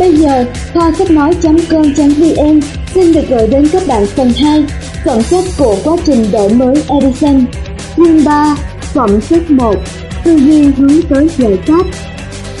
Bây giờ, kho sách nói.com.vn xin được gửi đến các bạn phần 2, phẩm kết của quá trình đổi mới Edison. Chương 3, phẩm chất 1, tư duy hướng tới giải pháp.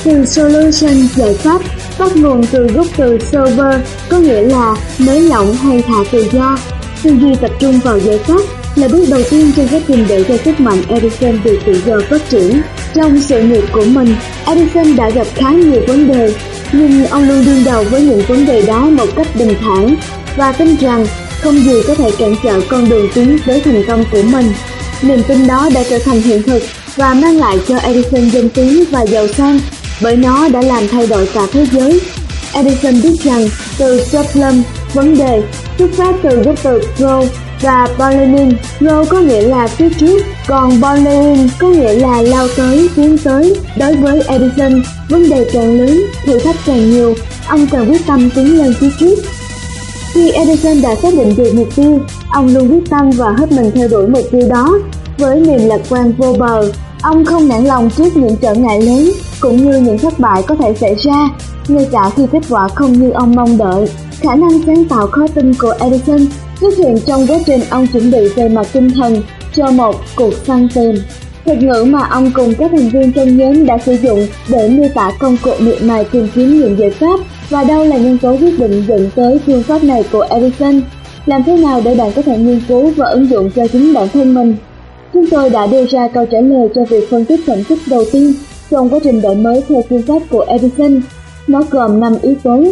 Từ solution giải pháp bắt nguồn từ gốc từ server có nghĩa là nới lỏng hay thả tự do. Tư duy tập trung vào giải pháp là bước đầu tiên trong quá trình để cho sức mạnh Edison được tự do phát triển. Trong sự nghiệp của mình, Edison đã gặp khá nhiều vấn đề, nhưng ông luôn đương đầu với những vấn đề đó một cách bình thản và tin rằng không gì có thể cản trở con đường tiến tới thành công của mình. Niềm tin đó đã trở thành hiện thực và mang lại cho Edison danh tiếng và giàu sang bởi nó đã làm thay đổi cả thế giới. Edison biết rằng từ problem, vấn đề, xuất phát từ gốc từ pro và Balenin. Go có nghĩa là phía trước, còn Balenin có nghĩa là lao tới, tiến tới. Đối với Edison, vấn đề càng lớn, thử thách càng nhiều, ông càng quyết tâm tiến lên phía trước. Khi Edison đã xác định được mục tiêu, ông luôn quyết tâm và hết mình theo đuổi mục tiêu đó. Với niềm lạc quan vô bờ, ông không nản lòng trước những trở ngại lớn cũng như những thất bại có thể xảy ra, ngay cả khi kết quả không như ông mong đợi. Khả năng sáng tạo khó tin của Edison xuất hiện trong quá trình ông chuẩn bị về mặt tinh thần cho một cuộc săn tìm. Thuật ngữ mà ông cùng các thành viên trong nhóm đã sử dụng để miêu tả công cụ miệng mài tìm kiếm những giải pháp và đâu là nhân tố quyết định dẫn tới phương pháp này của Edison. Làm thế nào để bạn có thể nghiên cứu và ứng dụng cho chính bản thân mình? Chúng tôi đã đưa ra câu trả lời cho việc phân tích phẩm chất đầu tiên trong quá trình đổi mới theo phương pháp của Edison. Nó gồm 5 yếu tố.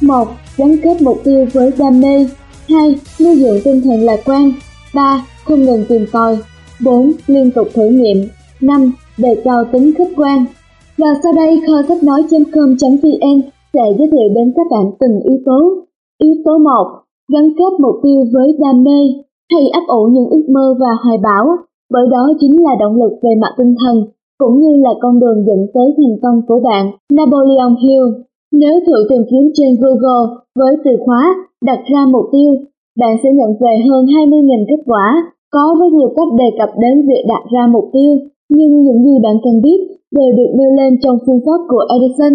1. Gắn kết mục tiêu với đam mê 2. Nuôi dưỡng tinh thần lạc quan 3. Không ngừng tìm tòi 4. Liên tục thử nghiệm 5. Đề cao tính khách quan Và sau đây, kho sách nói.com.vn sẽ giới thiệu đến các bạn từng yếu tố Yếu tố 1. Gắn kết mục tiêu với đam mê hay ấp ủ những ước mơ và hoài bão bởi đó chính là động lực về mặt tinh thần, cũng như là con đường dẫn tới thành công của bạn. Napoleon Hill Nếu thử tìm kiếm trên Google với từ khóa đặt ra mục tiêu, bạn sẽ nhận về hơn 20.000 kết quả. Có rất nhiều cách đề cập đến việc đặt ra mục tiêu, nhưng những gì bạn cần biết đều được nêu lên trong phương pháp của Edison.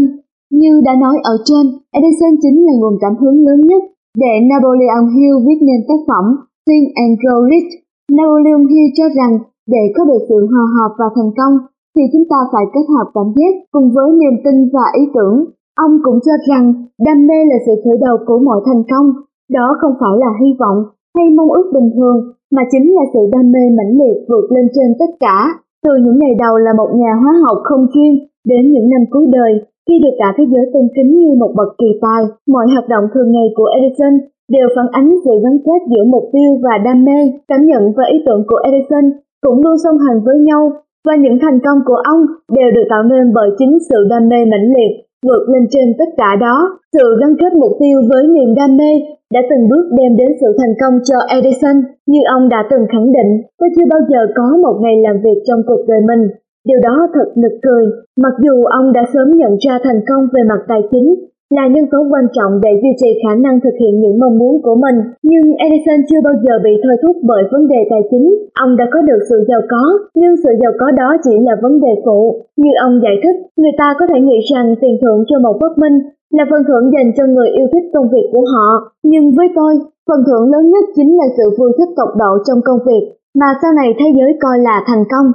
Như đã nói ở trên, Edison chính là nguồn cảm hứng lớn nhất để Napoleon Hill viết nên tác phẩm Think and Grow Rich. Napoleon Hill cho rằng để có được sự hòa hợp và thành công thì chúng ta phải kết hợp cảm giác cùng với niềm tin và ý tưởng. Ông cũng cho rằng đam mê là sự khởi đầu của mọi thành công. Đó không phải là hy vọng hay mong ước bình thường, mà chính là sự đam mê mãnh liệt vượt lên trên tất cả. Từ những ngày đầu là một nhà hóa học không chuyên, đến những năm cuối đời, khi được cả thế giới tôn kính như một bậc kỳ tài, mọi hoạt động thường ngày của Edison đều phản ánh sự gắn kết giữa mục tiêu và đam mê. Cảm nhận và ý tưởng của Edison cũng luôn song hành với nhau và những thành công của ông đều được tạo nên bởi chính sự đam mê mãnh liệt vượt lên trên tất cả đó. Sự gắn kết mục tiêu với niềm đam mê đã từng bước đem đến sự thành công cho edison, như ông đã từng khẳng định tôi chưa bao giờ có một ngày làm việc trong cuộc đời mình. Điều đó thật nực cười, mặc dù ông đã sớm nhận ra thành công về mặt tài chính là nhân tố quan trọng để duy trì khả năng thực hiện những mong muốn của mình. Nhưng Edison chưa bao giờ bị thôi thúc bởi vấn đề tài chính. Ông đã có được sự giàu có, nhưng sự giàu có đó chỉ là vấn đề phụ. Như ông giải thích, người ta có thể nghĩ rằng tiền thưởng cho một phát minh là phần thưởng dành cho người yêu thích công việc của họ. Nhưng với tôi, phần thưởng lớn nhất chính là sự vui thích tột độ trong công việc, mà sau này thế giới coi là thành công.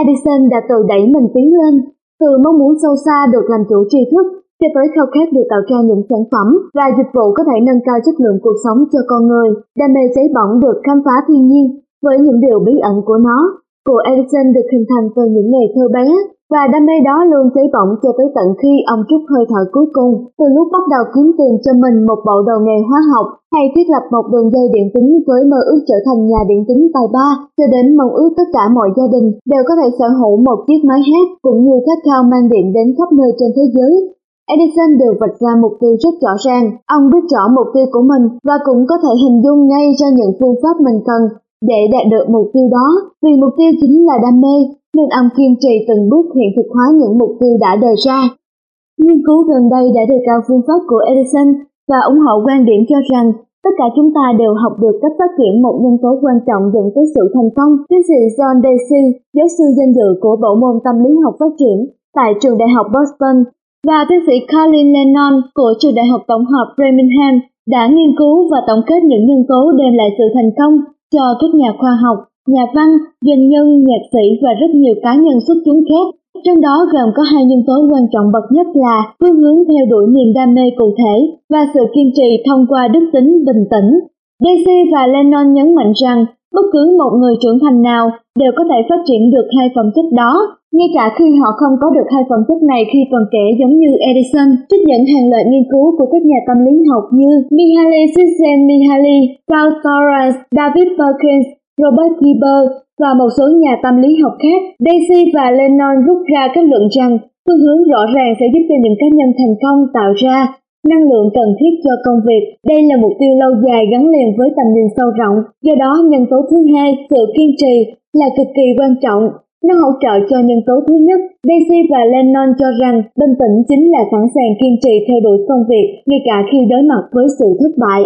Edison đã tự đẩy mình tiến lên, từ mong muốn sâu xa được làm chủ tri thức cho tới khao khát được tạo ra những sản phẩm và dịch vụ có thể nâng cao chất lượng cuộc sống cho con người. Đam mê cháy bỏng được khám phá thiên nhiên với những điều bí ẩn của nó. Của Edison được hình thành từ những ngày thơ bé và đam mê đó luôn cháy bỏng cho tới tận khi ông trút hơi thở cuối cùng. Từ lúc bắt đầu kiếm tiền cho mình một bộ đầu nghề hóa học hay thiết lập một đường dây điện tính với mơ ước trở thành nhà điện tính tài ba, cho đến mong ước tất cả mọi gia đình đều có thể sở hữu một chiếc máy hát cũng như khát khao mang điện đến khắp nơi trên thế giới Edison đều vạch ra mục tiêu rất rõ ràng. Ông biết rõ mục tiêu của mình và cũng có thể hình dung ngay ra những phương pháp mình cần để đạt được mục tiêu đó. Vì mục tiêu chính là đam mê, nên ông kiên trì từng bước hiện thực hóa những mục tiêu đã đề ra. Nghiên cứu gần đây đã đề cao phương pháp của Edison và ủng hộ quan điểm cho rằng tất cả chúng ta đều học được cách phát triển một nhân tố quan trọng dẫn tới sự thành công. Tiến sĩ John Dacey, giáo sư danh dự của bộ môn tâm lý học phát triển tại trường đại học Boston, và tiến sĩ Colin Lennon của trường đại học tổng hợp Birmingham đã nghiên cứu và tổng kết những nhân tố đem lại sự thành công cho các nhà khoa học, nhà văn, doanh nhân, nhạc sĩ và rất nhiều cá nhân xuất chúng khác. Trong đó gồm có hai nhân tố quan trọng bậc nhất là phương hướng theo đuổi niềm đam mê cụ thể và sự kiên trì thông qua đức tính bình tĩnh. Daisy và Lennon nhấn mạnh rằng bất cứ một người trưởng thành nào đều có thể phát triển được hai phẩm chất đó, ngay cả khi họ không có được hai phẩm chất này khi còn trẻ giống như Edison. Trích dẫn hàng loạt nghiên cứu của các nhà tâm lý học như Mihaly Csikszentmihalyi, Carl Thorez, David Perkins, Robert Gieber và một số nhà tâm lý học khác, Daisy và Lennon rút ra kết luận rằng phương hướng rõ ràng sẽ giúp cho những cá nhân thành công tạo ra năng lượng cần thiết cho công việc. Đây là mục tiêu lâu dài gắn liền với tầm nhìn sâu rộng. Do đó, nhân tố thứ hai, sự kiên trì, là cực kỳ quan trọng. Nó hỗ trợ cho nhân tố thứ nhất. Daisy và Lennon cho rằng bình tĩnh chính là sẵn sàng kiên trì theo đuổi công việc ngay cả khi đối mặt với sự thất bại.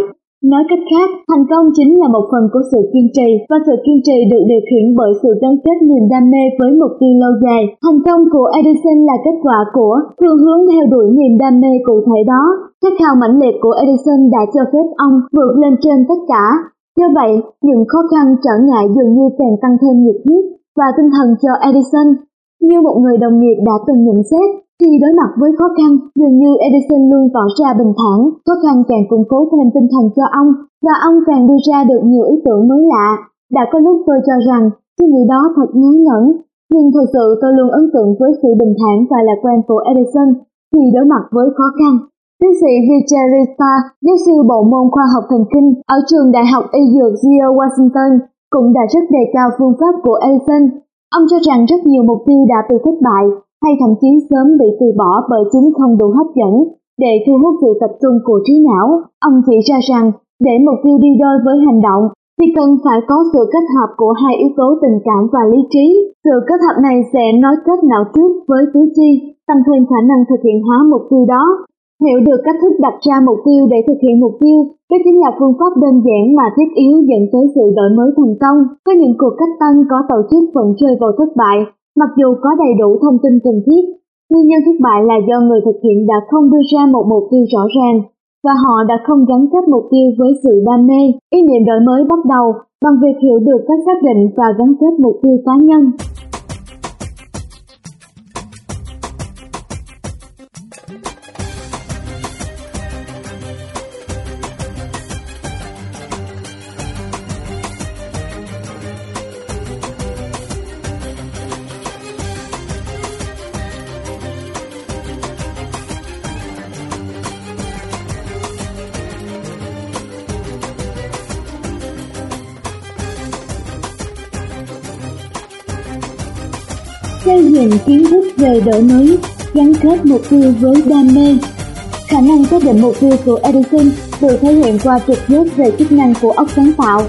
Nói cách khác, thành công chính là một phần của sự kiên trì và sự kiên trì được điều khiển bởi sự gắn kết niềm đam mê với mục tiêu lâu dài. Thành công của Edison là kết quả của phương hướng theo đuổi niềm đam mê cụ thể đó. Khát khao mãnh liệt của Edison đã cho phép ông vượt lên trên tất cả. Do vậy, những khó khăn trở ngại dường như càng tăng thêm nhiệt huyết và tinh thần cho Edison. Như một người đồng nghiệp đã từng nhận xét, khi đối mặt với khó khăn, dường như Edison luôn tỏ ra bình thản, khó khăn càng củng cố thêm tinh thần cho ông, và ông càng đưa ra được nhiều ý tưởng mới lạ. Đã có lúc tôi cho rằng, suy nghĩ đó thật ngớ ngẩn, nhưng thật sự tôi luôn ấn tượng với sự bình thản và lạc quan của Edison khi đối mặt với khó khăn. Tiến sĩ Vijay Rita, giáo sư bộ môn khoa học thần kinh ở trường Đại học Y Dược Geo Washington, cũng đã rất đề cao phương pháp của Edison. Ông cho rằng rất nhiều mục tiêu đã bị thất bại hay thậm chí sớm bị từ bỏ bởi chúng không đủ hấp dẫn để thu hút sự tập trung của trí não. Ông chỉ ra rằng để mục tiêu đi đôi với hành động thì cần phải có sự kết hợp của hai yếu tố tình cảm và lý trí. Sự kết hợp này sẽ nối kết não trước với tứ chi, tăng thêm khả năng thực hiện hóa mục tiêu đó. Hiểu được cách thức đặt ra mục tiêu để thực hiện mục tiêu, đó chính là phương pháp đơn giản mà thiết yếu dẫn tới sự đổi mới thành công. Có những cuộc cách tăng có tổ chức vẫn rơi vào thất bại, mặc dù có đầy đủ thông tin cần thiết. Nguyên nhân thất bại là do người thực hiện đã không đưa ra một mục tiêu rõ ràng, và họ đã không gắn kết mục tiêu với sự đam mê. Ý niệm đổi mới bắt đầu bằng việc hiểu được cách xác định và gắn kết mục tiêu cá nhân. Kiến đổi mới gắn kết mục tiêu với đam mê. Khả năng xác định mục tiêu của edison được thể hiện qua trực giác về chức năng của óc sáng tạo.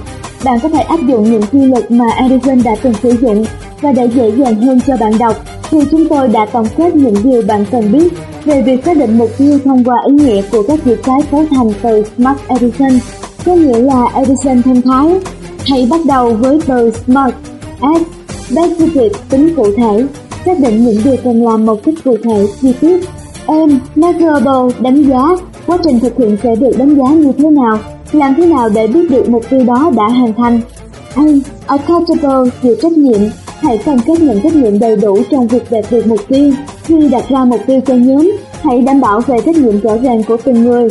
Bạn có thể áp dụng những quy luật mà edison đã từng sử dụng và để dễ dàng hơn cho bạn đọc. Thì chúng tôi đã tổng kết những điều bạn cần biết về việc xác định mục tiêu thông qua ý nghĩa của các chữ cái cấu thành từ Smart Edison, có nghĩa là Edison thông thái. Hãy bắt đầu với từ Smart, S Specific tính cụ thể, xác định những điều cần làm một cách cụ thể, chi tiết. Em, Measurable đánh giá, quá trình thực hiện sẽ được đánh giá như thế nào, làm thế nào để biết được mục tiêu đó đã hoàn thành. A. Accountable chịu trách nhiệm, hãy cam kết nhận trách nhiệm đầy đủ trong việc đạt được mục tiêu. Khi đặt ra mục tiêu cho nhóm, hãy đảm bảo về trách nhiệm rõ ràng của từng người.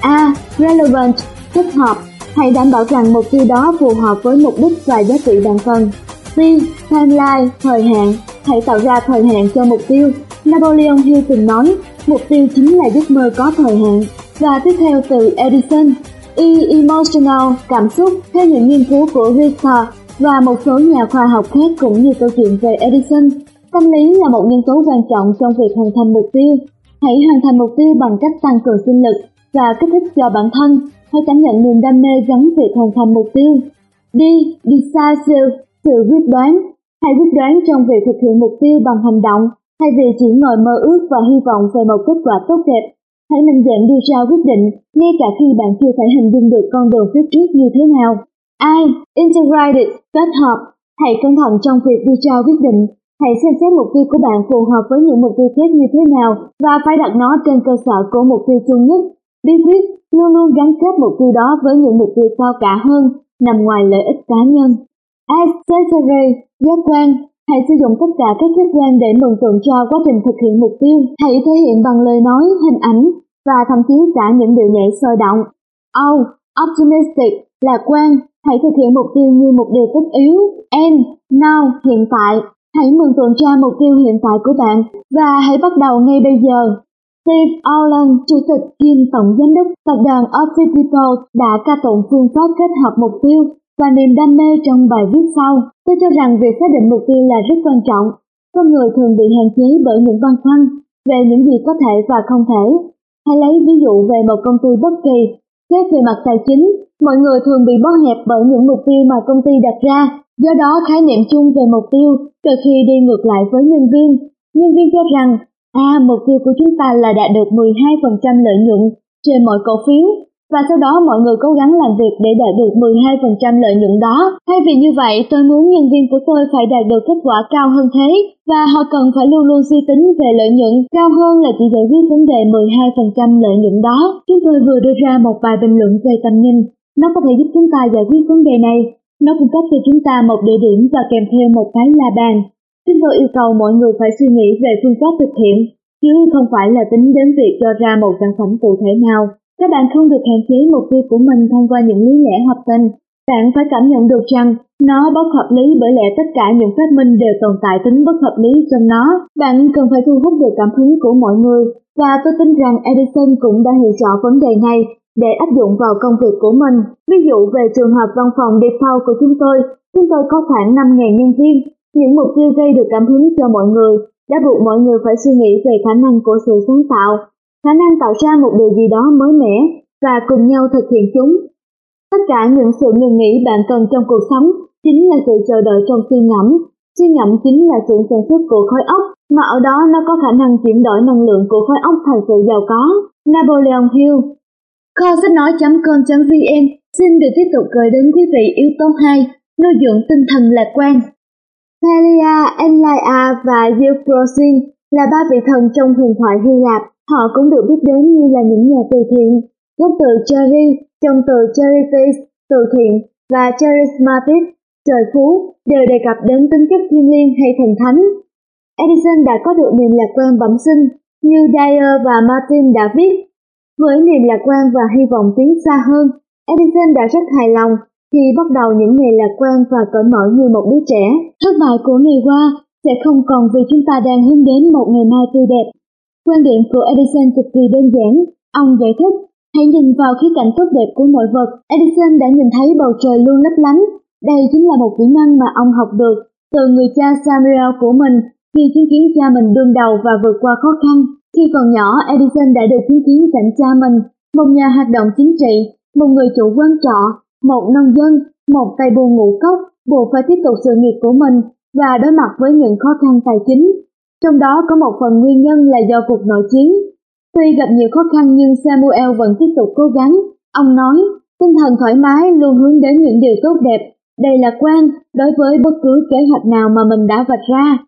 A. Relevant, thích hợp, hãy đảm bảo rằng mục tiêu đó phù hợp với mục đích và giá trị bạn cần. C. Timeline, thời hạn, hãy tạo ra thời hạn cho mục tiêu. Napoleon Hill từng nói, mục tiêu chính là giấc mơ có thời hạn. Và tiếp theo từ Edison, E. Emotional, cảm xúc, theo những nghiên cứu của Richter và một số nhà khoa học khác cũng như câu chuyện về Edison. Tâm lý là một nhân tố quan trọng trong việc hoàn thành mục tiêu. Hãy hoàn thành mục tiêu bằng cách tăng cường sinh lực và kích thích cho bản thân. Hãy cảm nhận niềm đam mê gắn việc hoàn thành mục tiêu. D. Decisive, sự quyết đoán Hãy quyết đoán trong việc thực hiện mục tiêu bằng hành động, thay vì chỉ ngồi mơ ước và hy vọng về một kết quả tốt đẹp. Hãy mạnh dạn đưa ra quyết định, ngay cả khi bạn chưa thể hình dung được con đường phía trước như thế nào. Ai, Integrated, kết hợp. Hãy cẩn thận trong việc đưa ra quyết định, Hãy xem xét mục tiêu của bạn phù hợp với những mục tiêu khác như thế nào và phải đặt nó trên cơ sở của mục tiêu chung nhất. Bí quyết luôn luôn gắn kết mục tiêu đó với những mục tiêu cao cả hơn, nằm ngoài lợi ích cá nhân. Accessory, giác quan, hãy sử dụng tất cả các giác quan để mừng tượng cho quá trình thực hiện mục tiêu. Hãy thể hiện bằng lời nói, hình ảnh và thậm chí cả những điệu nhảy sôi động. O. optimistic, lạc quan, hãy thực hiện mục tiêu như một điều tất yếu. N. now, hiện tại, hãy mừng tượng cho mục tiêu hiện tại của bạn và hãy bắt đầu ngay bây giờ. Steve Allen, Chủ tịch kiêm Tổng Giám đốc Tập đoàn Office Depot đã ca tụng phương pháp kết hợp mục tiêu và niềm đam mê trong bài viết sau. Tôi cho rằng việc xác định mục tiêu là rất quan trọng. Con người thường bị hạn chế bởi những băn khoăn về những gì có thể và không thể. Hãy lấy ví dụ về một công ty bất kỳ. Xét về mặt tài chính, mọi người thường bị bó hẹp bởi những mục tiêu mà công ty đặt ra. Do đó, khái niệm chung về mục tiêu đôi khi đi ngược lại với nhân viên. Nhân viên cho rằng, à, mục tiêu của chúng ta là đạt được 12% lợi nhuận trên mọi cổ phiếu và sau đó mọi người cố gắng làm việc để đạt được 12% lợi nhuận đó. Thay vì như vậy, tôi muốn nhân viên của tôi phải đạt được kết quả cao hơn thế và họ cần phải luôn luôn suy tính về lợi nhuận cao hơn là chỉ giải quyết vấn đề 12% lợi nhuận đó. Chúng tôi vừa đưa ra một vài bình luận về tầm nhìn. Nó có thể giúp chúng ta giải quyết vấn đề này. Nó cung cấp cho chúng ta một địa điểm và kèm theo một cái la bàn. Chúng tôi yêu cầu mọi người phải suy nghĩ về phương pháp thực hiện, chứ không phải là tính đến việc cho ra một sản phẩm cụ thể nào. Các bạn không được hạn chế mục tiêu của mình thông qua những lý lẽ hợp tình. Bạn phải cảm nhận được rằng nó bất hợp lý bởi lẽ tất cả những phát minh đều tồn tại tính bất hợp lý trong nó. Bạn cần phải thu hút được cảm hứng của mọi người và tôi tin rằng Edison cũng đã hiểu rõ vấn đề này để áp dụng vào công việc của mình. Ví dụ về trường hợp văn phòng default của chúng tôi, chúng tôi có khoảng 5.000 nhân viên. Những mục tiêu gây được cảm hứng cho mọi người đã buộc mọi người phải suy nghĩ về khả năng của sự sáng tạo khả năng tạo ra một điều gì đó mới mẻ và cùng nhau thực hiện chúng. Tất cả những sự ngừng nghỉ bạn cần trong cuộc sống chính là sự chờ đợi trong suy ngẫm. Suy ngẫm chính là sự sản xuất của khối óc, mà ở đó nó có khả năng chuyển đổi năng lượng của khối óc thành sự giàu có. Napoleon Hill Kho sách nói.com.vn xin được tiếp tục gửi đến quý vị yếu tố 2, nuôi dưỡng tinh thần lạc quan. Thalia, Enlaia và Euphrosyne là ba vị thần trong huyền thoại Hy Lạp Họ cũng được biết đến như là những nhà từ thiện. Gốc từ Cherry trong từ Charities, từ thiện và Charismatic, trời phú đều đề cập đến tính chất thiên liêng hay thần thánh. Edison đã có được niềm lạc quan bẩm sinh như Dyer và Martin đã viết. Với niềm lạc quan và hy vọng tiến xa hơn, Edison đã rất hài lòng khi bắt đầu những ngày lạc quan và cởi mở như một đứa trẻ. Thất bại của ngày qua sẽ không còn vì chúng ta đang hướng đến một ngày mai tươi đẹp Quan điểm của Edison cực kỳ đơn giản. Ông giải thích, hãy nhìn vào khía cạnh tốt đẹp của mọi vật. Edison đã nhìn thấy bầu trời luôn lấp lánh. Đây chính là một kỹ năng mà ông học được từ người cha Samuel của mình khi chứng kiến cha mình đương đầu và vượt qua khó khăn. Khi còn nhỏ, Edison đã được chứng kiến cảnh cha mình, một nhà hoạt động chính trị, một người chủ quán trọ, một nông dân, một tay buôn ngũ cốc, buộc phải tiếp tục sự nghiệp của mình và đối mặt với những khó khăn tài chính trong đó có một phần nguyên nhân là do cuộc nội chiến. Tuy gặp nhiều khó khăn nhưng Samuel vẫn tiếp tục cố gắng. Ông nói, tinh thần thoải mái luôn hướng đến những điều tốt đẹp, đây là quan đối với bất cứ kế hoạch nào mà mình đã vạch ra.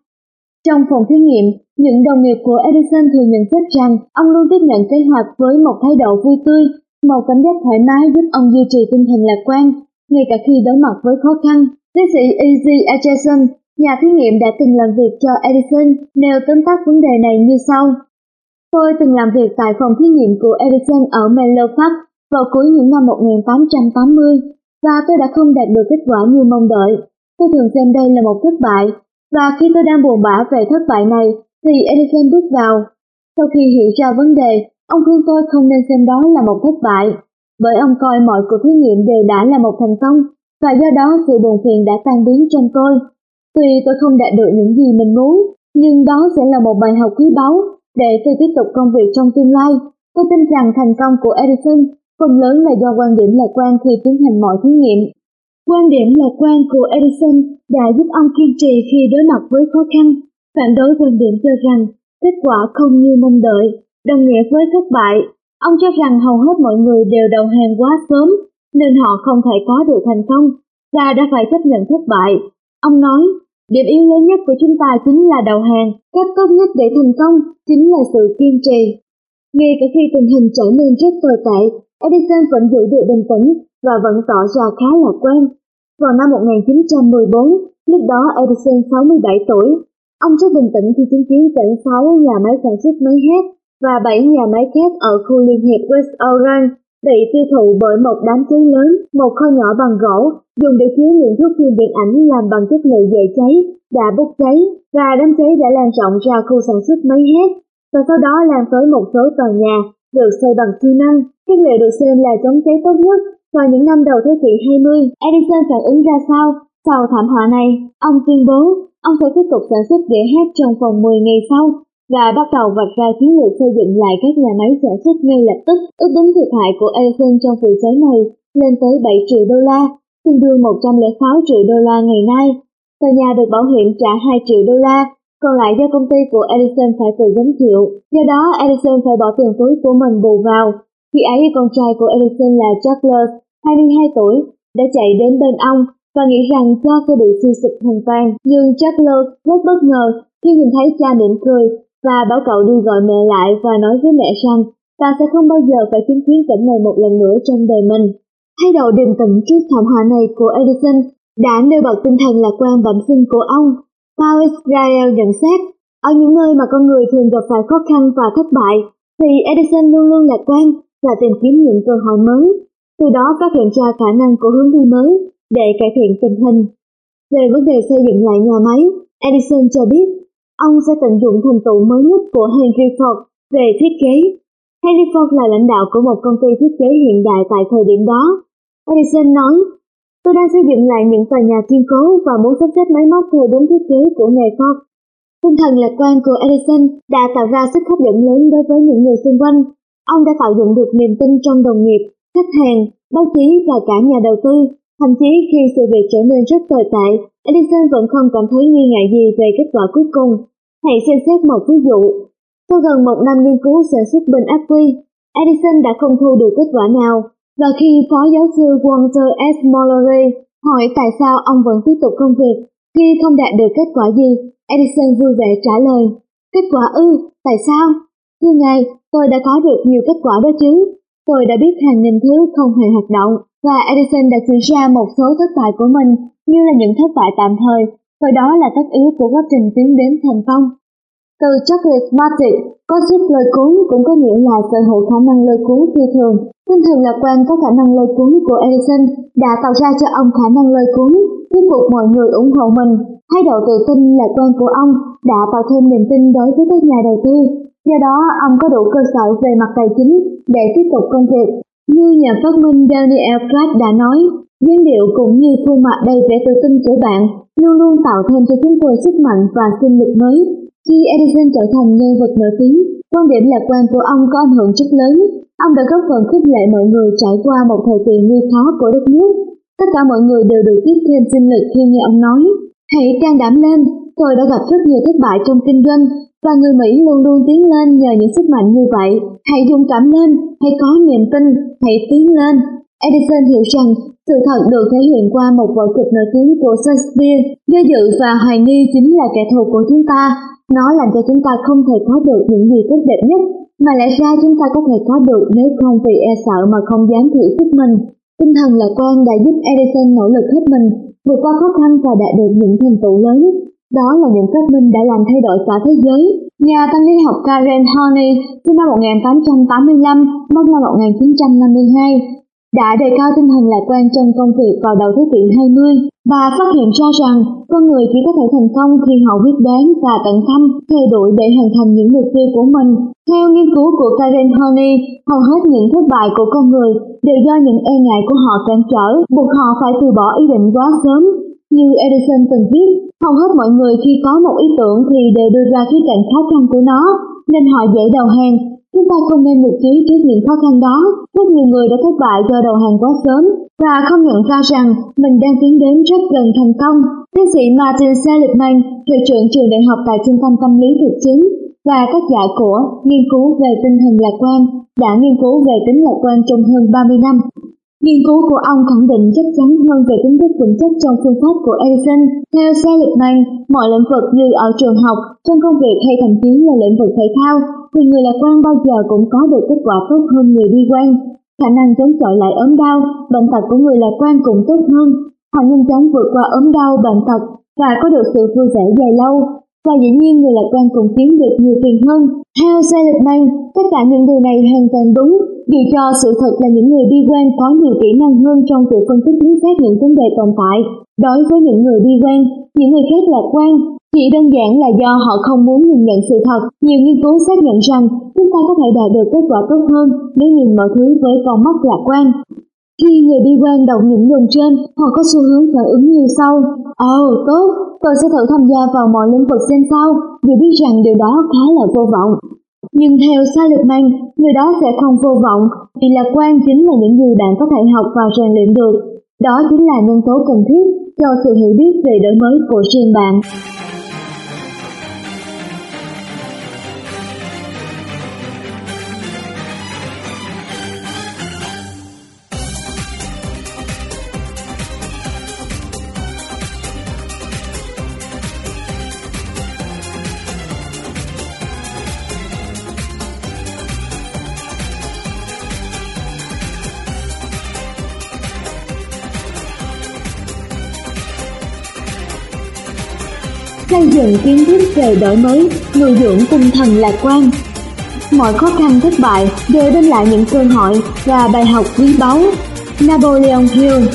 Trong phòng thí nghiệm, những đồng nghiệp của Edison thường nhận xét rằng ông luôn tiếp nhận kế hoạch với một thái độ vui tươi, một cảm giác thoải mái giúp ông duy trì tinh thần lạc quan, ngay cả khi đối mặt với khó khăn. Tiến sĩ E.G. Atchison Nhà thí nghiệm đã từng làm việc cho Edison nêu tóm tắt vấn đề này như sau. Tôi từng làm việc tại phòng thí nghiệm của Edison ở Menlo Park vào cuối những năm 1880 và tôi đã không đạt được kết quả như mong đợi. Tôi thường xem đây là một thất bại và khi tôi đang buồn bã về thất bại này thì Edison bước vào. Sau khi hiểu ra vấn đề, ông khuyên tôi không nên xem đó là một thất bại bởi ông coi mọi cuộc thí nghiệm đều đã là một thành công và do đó sự buồn phiền đã tan biến trong tôi Tuy tôi không đạt được những gì mình muốn, nhưng đó sẽ là một bài học quý báu để tôi tiếp tục công việc trong tương lai. Tôi tin rằng thành công của Edison phần lớn là do quan điểm lạc quan khi tiến hành mọi thí nghiệm. Quan điểm lạc quan của Edison đã giúp ông kiên trì khi đối mặt với khó khăn, phản đối quan điểm cho rằng kết quả không như mong đợi, đồng nghĩa với thất bại. Ông cho rằng hầu hết mọi người đều đầu hàng quá sớm, nên họ không thể có được thành công và đã phải chấp nhận thất bại Ông nói, Điểm yếu lớn nhất của chúng ta chính là đầu hàng, cách tốt nhất để thành công chính là sự kiên trì. Ngay cả khi tình hình trở nên rất tồi tệ, Edison vẫn giữ được bình tĩnh và vẫn tỏ ra khá lạc quan. Vào năm 1914, lúc đó Edison 67 tuổi, ông rất bình tĩnh khi chứng kiến cảnh 6 nhà máy sản xuất máy hát và 7 nhà máy khác ở khu liên hiệp West Orange bị tiêu thụ bởi một đám cháy lớn, một kho nhỏ bằng gỗ dùng để chứa những thước phim điện ảnh làm bằng chất liệu dễ cháy đã bốc cháy và đám cháy đã lan rộng ra khu sản xuất máy hát và sau đó lan tới một số tòa nhà được xây bằng xi măng. Chất liệu được xem là chống cháy tốt nhất vào những năm đầu thế kỷ 20. Edison phản ứng ra sao? Sau thảm họa này, ông tuyên bố ông sẽ tiếp tục sản xuất đĩa hát trong vòng 10 ngày sau và bắt đầu vạch ra chiến lược xây dựng lại các nhà máy sản xuất ngay lập tức. Ước tính thiệt hại của Edison trong vụ cháy này lên tới 7 triệu đô la, tương đương 106 triệu đô la ngày nay. Tòa nhà được bảo hiểm trả 2 triệu đô la, còn lại do công ty của Edison phải tự gánh chịu. Do đó, Edison phải bỏ tiền túi của mình bù vào. Khi ấy, con trai của Edison là Charles, 22 tuổi, đã chạy đến bên ông và nghĩ rằng cha sẽ bị suy sụp hoàn toàn. Nhưng Charles rất bất ngờ khi nhìn thấy cha mỉm cười và bảo cậu đi gọi mẹ lại và nói với mẹ rằng ta sẽ không bao giờ phải chứng kiến cảnh này một lần nữa trong đời mình. Thay đổi điềm tĩnh trước thảm họa này của Edison đã nêu bật tinh thần lạc quan bẩm sinh của ông. Paul Israel nhận xét, ở những nơi mà con người thường gặp phải khó khăn và thất bại, thì Edison luôn luôn lạc quan và tìm kiếm những cơ hội mới, từ đó phát hiện ra khả năng của hướng đi mới để cải thiện tình hình. Về vấn đề xây dựng lại nhà máy, Edison cho biết ông sẽ tận dụng thành tựu mới nhất của Henry Ford về thiết kế. Henry Ford là lãnh đạo của một công ty thiết kế hiện đại tại thời điểm đó. Edison nói, tôi đang xây dựng lại những tòa nhà kiên cố và muốn sắp xếp máy móc theo đúng thiết kế của nghề Ford. Tinh thần lạc quan của Edison đã tạo ra sức hấp dẫn lớn đối với những người xung quanh. Ông đã tạo dựng được niềm tin trong đồng nghiệp, khách hàng, báo chí và cả nhà đầu tư. Thậm chí khi sự việc trở nên rất tồi tệ, Edison vẫn không cảm thấy nghi ngại gì về kết quả cuối cùng. Hãy xem xét một ví dụ. Sau gần một năm nghiên cứu sản xuất bình ắc quy, Edison đã không thu được kết quả nào. Và khi Phó giáo sư Walter S. Mallory hỏi tại sao ông vẫn tiếp tục công việc khi không đạt được kết quả gì, Edison vui vẻ trả lời, kết quả ư, tại sao? Thưa ngài, tôi đã có được nhiều kết quả đó chứ. Tôi đã biết hàng nghìn thứ không hề hoạt động, và Edison đã chỉ ra một số thất bại của mình như là những thất bại tạm thời, và đó là tất yếu của quá trình tiến đến thành công. Từ chocolate magic, có giúp lôi cuốn cũng có nghĩa là sở hữu khả năng lôi cuốn phi thường. Tinh thần lạc quan có khả năng lôi cuốn của Edison đã tạo ra cho ông khả năng lôi cuốn, thuyết phục mọi người ủng hộ mình. Thái độ tự tin lạc quan của ông đã tạo thêm niềm tin đối với các nhà đầu tư. Do đó, ông có đủ cơ sở về mặt tài chính để tiếp tục công việc. Như nhà phát minh Daniel Pratt đã nói, dáng điệu cũng như khuôn mặt đầy vẻ tự tin của bạn luôn luôn tạo thêm cho chúng tôi sức mạnh và sinh lực mới. Khi Edison trở thành nhân vật nổi tiếng, quan điểm lạc quan của ông có ảnh hưởng rất lớn. Ông đã góp phần khích lệ mọi người trải qua một thời kỳ nguy khó của đất nước. Tất cả mọi người đều được tiếp thêm sinh lực khi nghe ông nói. Hãy can đảm lên, tôi đã gặp rất nhiều thất bại trong kinh doanh, và người Mỹ luôn luôn tiến lên nhờ những sức mạnh như vậy. Hãy dũng cảm lên, hãy có niềm tin, hãy tiến lên. Edison hiểu rằng sự thật được thể hiện qua một vở kịch nổi tiếng của Shakespeare. gây dự và hoài nghi chính là kẻ thù của chúng ta. Nó làm cho chúng ta không thể có được những gì tốt đẹp nhất, mà lẽ ra chúng ta có thể có được nếu không vì e sợ mà không dám thử sức mình. Tinh thần lạc quan đã giúp Edison nỗ lực hết mình, vượt qua khó khăn và đạt được những thành tựu lớn. Đó là những phát minh đã làm thay đổi cả thế giới. Nhà tâm lý học Karen Horney sinh năm 1885, mất năm 1952, đã đề cao tinh thần lạc quan trong công việc vào đầu thế kỷ 20 và phát hiện ra rằng con người chỉ có thể thành công khi họ quyết đoán và tận tâm theo đuổi để hoàn thành những mục tiêu của mình. Theo nghiên cứu của Karen Honey, hầu hết những thất bại của con người đều do những e ngại của họ cản trở, buộc họ phải từ bỏ ý định quá sớm. Như Edison từng viết, hầu hết mọi người khi có một ý tưởng thì đều đưa ra khía cạnh khó khăn của nó, nên họ dễ đầu hàng Chúng ta không nên nhục trí trước những khó khăn đó. Rất nhiều người đã thất bại do đầu hàng quá sớm và không nhận ra rằng mình đang tiến đến rất gần thành công. Tiến sĩ Martin Seligman, hiệu trưởng trường đại học tại Trung tâm Tâm lý thực chứng và tác giả của Nghiên cứu về tinh thần lạc quan đã nghiên cứu về tính lạc quan trong hơn 30 năm. Nghiên cứu của ông khẳng định chắc chắn hơn về tính chất vững chắc trong phương pháp của Edison. Theo Seligman, mọi lĩnh vực như ở trường học, trong công việc hay thậm chí là lĩnh vực thể thao, thì người lạc quan bao giờ cũng có được kết quả tốt hơn người bi quan. Khả năng chống chọi lại ốm đau, bệnh tật của người lạc quan cũng tốt hơn. Họ nhanh chóng vượt qua ốm đau, bệnh tật và có được sự vui vẻ dài lâu. Và dĩ nhiên người lạc quan cũng kiếm được nhiều tiền hơn. Theo Seligman, tất cả những điều này hoàn toàn đúng, dù cho sự thật là những người bi quan có nhiều kỹ năng hơn trong việc phân tích chính xác những vấn đề tồn tại. Đối với những người bi quan, những người khác lạc quan chỉ đơn giản là do họ không muốn nhìn nhận sự thật. Nhiều nghiên cứu xác nhận rằng chúng ta có thể đạt được kết quả tốt hơn nếu nhìn mọi thứ với con mắt lạc quan. Khi người đi quan đọc những đường trên, họ có xu hướng phản ứng như sau. Ồ, oh, tốt, tôi sẽ thử tham gia vào mọi lĩnh vực xem sao, vì biết rằng điều đó khá là vô vọng. Nhưng theo Seligman, người đó sẽ không vô vọng, vì lạc quan chính là những gì bạn có thể học và rèn luyện được. Đó chính là nhân tố cần thiết cho sự hiểu biết về đổi mới của riêng bạn. Xây dựng kiến thức về đổi mới, nuôi dưỡng tinh thần lạc quan. Mọi khó khăn thất bại đều đem lại những cơ hội và bài học quý báu. Napoleon Hill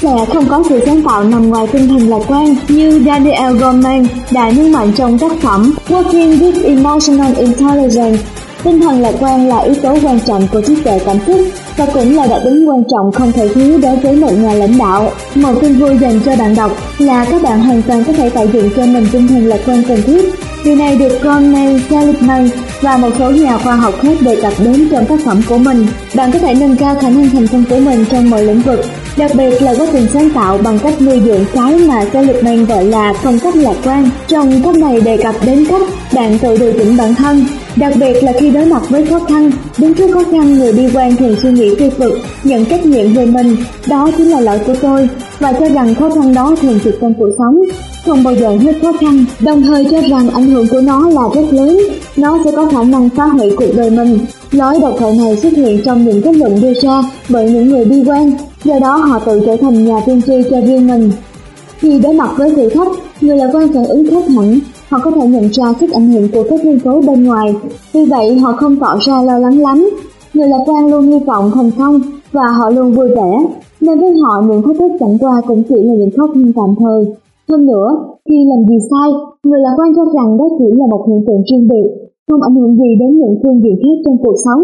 sẽ không có sự sáng tạo nằm ngoài tinh thần lạc quan như Daniel Goleman đã nhấn mạnh trong tác phẩm Working with Emotional Intelligence. Tinh thần lạc quan là yếu tố quan trọng của trí tuệ cảm xúc và cũng là đặc tính quan trọng không thể thiếu đối với một nhà lãnh đạo. Một tin vui dành cho bạn đọc là các bạn hoàn toàn có thể tạo dựng cho mình tinh thần lạc quan cần thiết. Điều này được Cornell Seligman và một số nhà khoa học khác đề cập đến trong tác phẩm của mình. Bạn có thể nâng cao khả năng thành công của mình trong mọi lĩnh vực, đặc biệt là quá trình sáng tạo bằng cách nuôi dưỡng cái mà Seligman gọi là phong cách lạc quan. Trong cách này đề cập đến cách bạn tự điều chỉnh bản thân, đặc biệt là khi đối mặt với khó khăn. Đứng trước khó khăn, người bi quan thường suy nghĩ tiêu cực, nhận trách nhiệm về mình, đó chính là lỗi của tôi, và cho rằng khó khăn đó thường trực trong cuộc sống không bao giờ hết khó khăn, đồng thời cho rằng ảnh hưởng của nó là rất lớn, nó sẽ có khả năng phá hủy cuộc đời mình. Lối độc thoại này xuất hiện trong những kết luận đưa ra bởi những người bi quan, do đó họ tự trở thành nhà tiên tri cho riêng mình. Khi đối mặt với thử thách, người lạc quan phản ứng khác hẳn, họ có thể nhận ra sức ảnh hưởng của các nhân tố bên ngoài, vì vậy họ không tỏ ra lo lắng lắm. Người lạc quan luôn hy vọng thành công và họ luôn vui vẻ, nên với họ những thách thức chẳng qua cũng chỉ là những khó khăn tạm thời. Hơn nữa, khi làm gì sai, người lạc quan cho rằng đó chỉ là một hiện tượng riêng biệt, không ảnh hưởng gì đến những phương diện khác trong cuộc sống.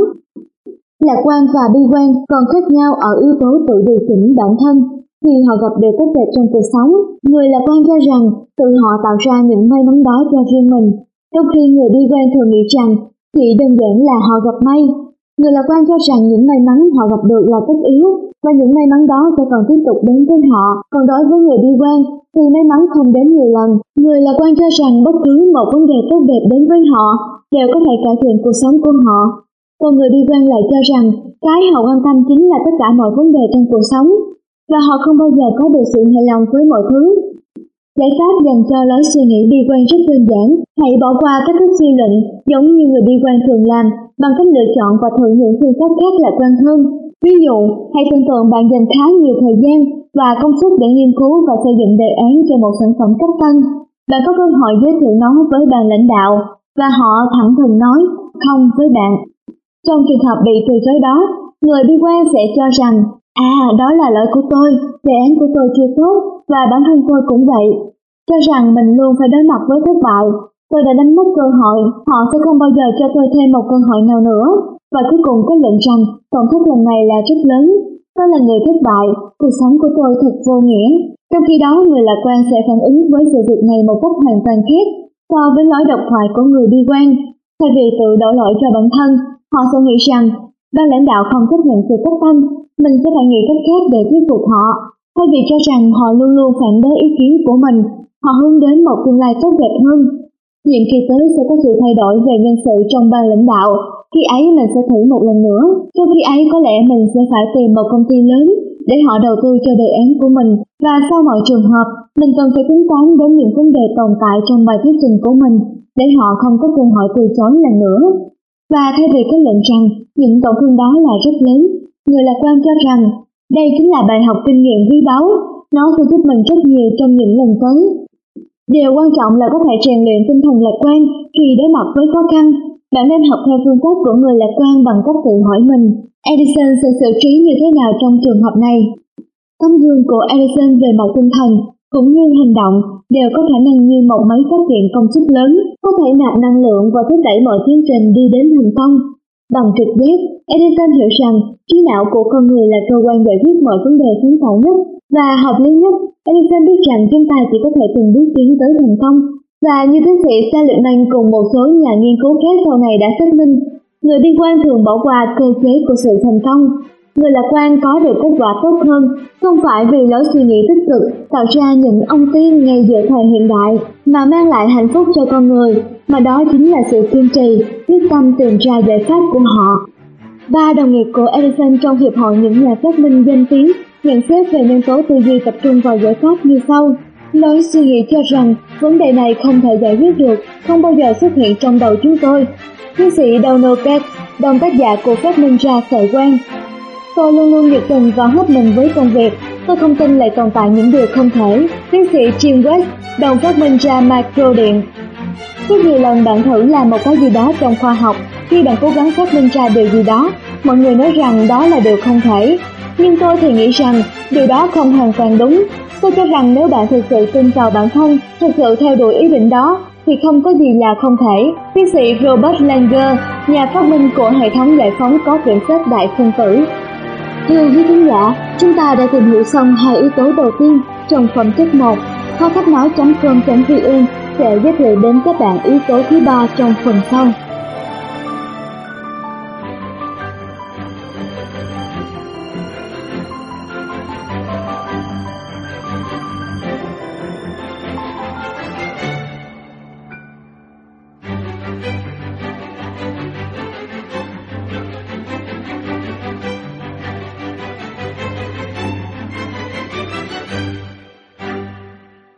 Lạc quan và bi quan còn khác nhau ở yếu tố tự điều chỉnh bản thân. Khi họ gặp được tốt đẹp trong cuộc sống, người lạc quan cho rằng tự họ tạo ra những may mắn đó cho riêng mình, trong khi người bi quan thường nghĩ rằng chỉ đơn giản là họ gặp may. Người lạc quan cho rằng những may mắn họ gặp được là tất yếu và những may mắn đó sẽ còn tiếp tục đến với họ. Còn đối với người bi quan, thì may mắn không đến nhiều lần. Người lạc quan cho rằng bất cứ một vấn đề tốt đẹp đến với họ đều có thể cải thiện cuộc sống của họ. Còn người bi quan lại cho rằng cái họ quan tâm chính là tất cả mọi vấn đề trong cuộc sống và họ không bao giờ có được sự hài lòng với mọi thứ. Giải pháp dành cho lối suy nghĩ bi quan rất đơn giản, hãy bỏ qua cách thức suy luận giống như người bi quan thường làm bằng cách lựa chọn và thử những phương pháp khác lạc quan hơn. Ví dụ, hãy tưởng tượng bạn dành khá nhiều thời gian và công sức để nghiên cứu và xây dựng đề án cho một sản phẩm cấp tăng. Bạn có cơ hội giới thiệu nó với ban lãnh đạo và họ thẳng thừng nói không với bạn. Trong trường hợp bị từ chối đó, người bi quan sẽ cho rằng À, đó là lỗi của tôi, đề án của tôi chưa tốt và bản thân tôi cũng vậy. Cho rằng mình luôn phải đối mặt với thất bại, tôi đã đánh mất cơ hội, họ sẽ không bao giờ cho tôi thêm một cơ hội nào nữa. Và cuối cùng kết luận rằng tổn thất lần này là rất lớn. Tôi là người thất bại, cuộc sống của tôi thật vô nghĩa. Trong khi đó, người lạc quan sẽ phản ứng với sự việc này một cách hoàn toàn khác so với lối độc thoại của người bi quan. Thay vì tự đổ lỗi cho bản thân, họ sẽ nghĩ rằng ban lãnh đạo không chấp nhận sự cấp tân mình sẽ phải nghĩ cách khác để thuyết phục họ. Thay vì cho rằng họ luôn luôn phản đối ý kiến của mình, họ hướng đến một tương lai tốt đẹp hơn. Nhiệm kỳ tới sẽ có sự thay đổi về nhân sự trong ban lãnh đạo, khi ấy mình sẽ thử một lần nữa. Sau khi ấy có lẽ mình sẽ phải tìm một công ty lớn để họ đầu tư cho đề án của mình. Và sau mọi trường hợp, mình cần phải tính toán đến những vấn đề tồn tại trong bài thuyết trình của mình để họ không có cơ hội từ chối lần nữa. Và thay vì kết luận rằng những tổn thương đó là rất lớn, người lạc quan cho rằng đây chính là bài học kinh nghiệm quý báu, nó sẽ giúp mình rất nhiều trong những lần tới. Điều quan trọng là có thể rèn luyện tinh thần lạc quan khi đối mặt với khó khăn. Bạn nên học theo phương pháp của người lạc quan bằng cách tự hỏi mình, Edison sẽ xử trí như thế nào trong trường hợp này? Tấm gương của Edison về mặt tinh thần cũng như hành động đều có khả năng như một máy phát điện công suất lớn, có thể nạp năng lượng và thúc đẩy mọi tiến trình đi đến thành công. Bằng trực giác, Edison hiểu rằng trí não của con người là cơ quan giải quyết mọi vấn đề sáng tạo nhất và hợp lý nhất. Edison biết rằng chúng ta chỉ có thể từng bước tiến tới thành công. Và như tiến sĩ Seligman cùng một số nhà nghiên cứu khác sau này đã xác minh, người bi quan thường bỏ qua cơ chế của sự thành công Người lạc quan có được kết quả tốt hơn, không phải vì lối suy nghĩ tích cực tạo ra những ông tiên ngay giữa thời hiện đại mà mang lại hạnh phúc cho con người, mà đó chính là sự kiên trì, quyết tâm tìm ra giải pháp của họ. Ba đồng nghiệp của Edison trong Hiệp hội những nhà phát minh danh tiếng nhận xét về nhân tố tư duy tập trung vào giải pháp như sau. Lối suy nghĩ cho rằng vấn đề này không thể giải quyết được, không bao giờ xuất hiện trong đầu chúng tôi. Tiến sĩ Donald Peck, đồng tác giả của phát minh ra sợi quan, Tôi luôn luôn nhiệt tình và hết mình với công việc. Tôi không tin lại tồn tại những điều không thể. Tiến sĩ Jim West, đồng phát minh ra micro điện. Rất nhiều lần bạn thử làm một cái gì đó trong khoa học, khi bạn cố gắng phát minh ra điều gì đó, mọi người nói rằng đó là điều không thể. Nhưng tôi thì nghĩ rằng điều đó không hoàn toàn đúng. Tôi cho rằng nếu bạn thực sự tin vào bản thân, thực sự theo đuổi ý định đó, thì không có gì là không thể. Tiến sĩ Robert Langer, nhà phát minh của hệ thống giải phóng có quyển sách đại phân tử, Thưa quý khán giả, chúng ta đã tìm hiểu xong hai yếu tố đầu tiên trong phẩm chất 1. Kho khách nói.com.vn sẽ giới thiệu đến các bạn yếu tố thứ ba trong phần sau.